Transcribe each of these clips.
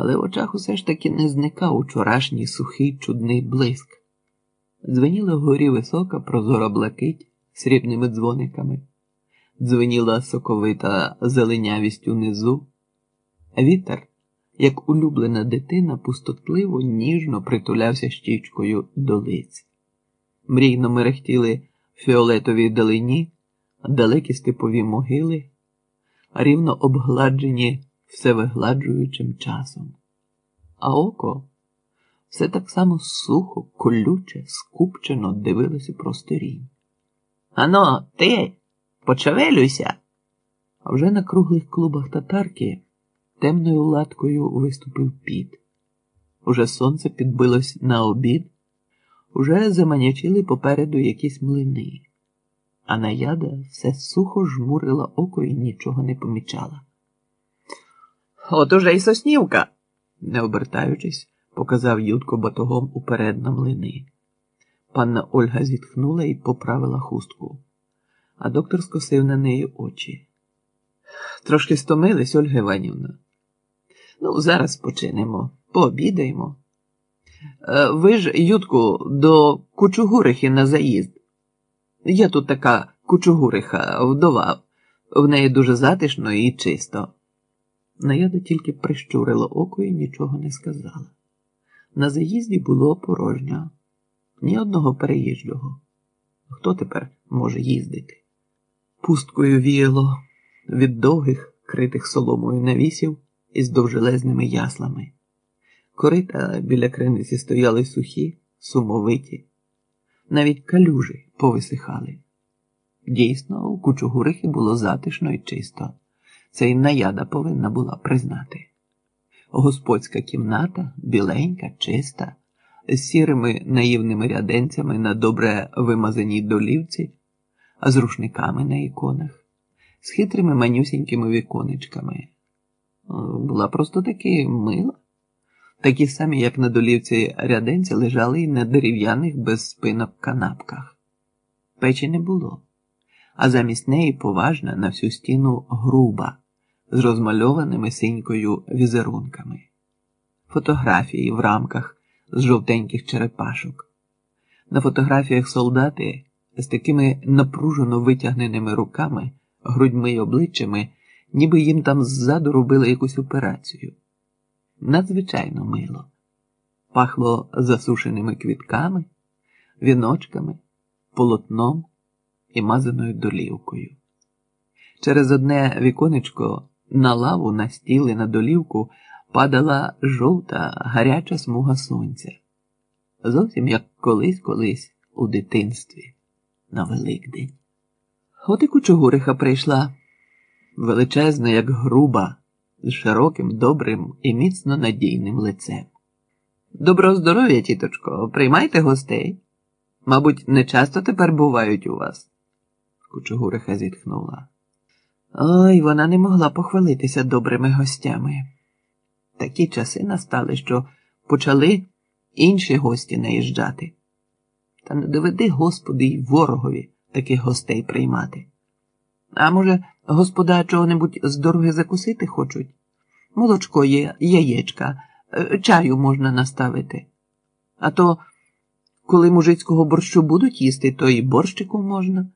але в очах усе ж таки не зникав учорашній сухий чудний блиск. Дзвеніла вгорі висока прозора блакить срібними дзвониками, дзвеніла соковита зеленявість унизу. Вітер, як улюблена дитина, пустотливо, ніжно притулявся щічкою до лиць. Мрійно мерехтіли фіолетові далині, далекі степові могили, рівно обгладжені всевигладжуючим часом. А око все так само сухо, колюче, скупчено дивилося просторінь. Ано, ти, почевелюйся. А вже на круглих клубах татарки темною латкою виступив піт. Уже сонце підбилось на обід, уже заманячили попереду якісь млини, а наяда все сухо жмурила око і нічого не помічала. От уже й соснівка, не обертаючись, показав Ютко батогом уперед на млини. Панна Ольга зітхнула і поправила хустку, а доктор скосив на неї очі. Трошки стомились, Ольга Іванівна. Ну, зараз починемо, пообідаємо. Е, ви ж, Ютку, до Кучугурихи на заїзд. Є тут така Кучугуриха, вдова, в неї дуже затишно і чисто. Наяда тільки прищурила око і нічого не сказала. На заїзді було порожньо, ні одного переїжджого. Хто тепер може їздити? Пусткою віяло від довгих, критих соломою навісів із довжелезними яслами. Корита біля криниці стояли сухі, сумовиті, навіть калюжі повисихали. Дійсно, у кучугурихи було затишно і чисто. Це й наяда повинна була признати. Господська кімната біленька, чиста, з сірими наївними ряденцями на добре вимазаній долівці, з рушниками на іконах, з хитрими манюсінькими віконечками. Була просто таки мила. Такі самі, як на долівці ряденці, лежали й на дерев'яних без спинок канапках. Печі не було, а замість неї поважна на всю стіну груба з розмальованими синькою візерунками, фотографії в рамках з жовтеньких черепашок. На фотографіях солдати з такими напружено витягненими руками, грудьми й обличчями, ніби їм там ззаду робили якусь операцію. Надзвичайно мило. Пахло засушеними квітками, віночками, полотном і мазаною долівкою. Через одне віконечко на лаву, на стіл і на долівку падала жовта гаряча смуга сонця. Зовсім як колись-колись у дитинстві на Великдень. От і кучугуриха прийшла, величезна, як груба, з широким, добрим і міцно надійним лицем. Доброго здоров'я, тіточко, приймайте гостей. Мабуть, не часто тепер бувають у вас. Кучугуриха зітхнула. Ой, вона не могла похвалитися добрими гостями. Такі часи настали, що почали інші гості наїжджати. Та не доведи, Господи, й ворогові таких гостей приймати. А може, господа чого-небудь з дороги закусити хочуть? Молочко є, яєчка, е, чаю можна наставити. А то, коли мужицького борщу будуть їсти, то і борщику можна.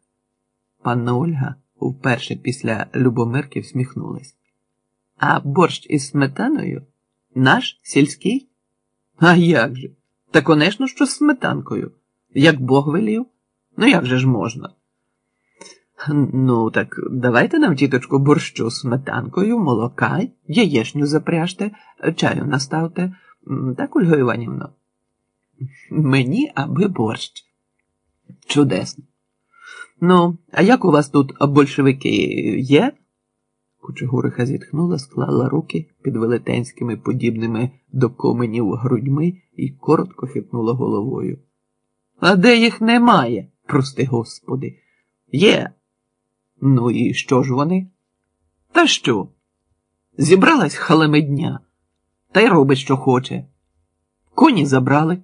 Панна Ольга вперше після Любомирки всміхнулась. А борщ із сметаною наш сільський? А як же? Та, конечно, що з сметанкою, як Бог велів. Ну як же ж можна? Ну, так давайте нам, тіточку, борщу з сметанкою, молока, яєшню запряжте, чаю наставте. Так, Ольга Іванівна? Мені аби борщ. Чудесно. Ну, а як у вас тут большевики є? Кучугуриха зітхнула, склала руки під велетенськими подібними до коменів грудьми і коротко хитнула головою. А де їх немає, прости господи? Є. Ну і що ж вони? Та що? Зібралась халемедня, та й робить, що хоче. Коні забрали,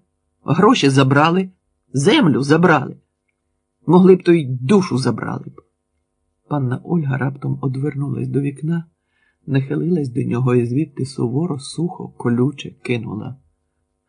гроші забрали, землю забрали. Могли б то й душу забрали б. Панна Ольга раптом одвернулась до вікна, нахилилась до нього і звідти суворо, сухо, колюче кинула.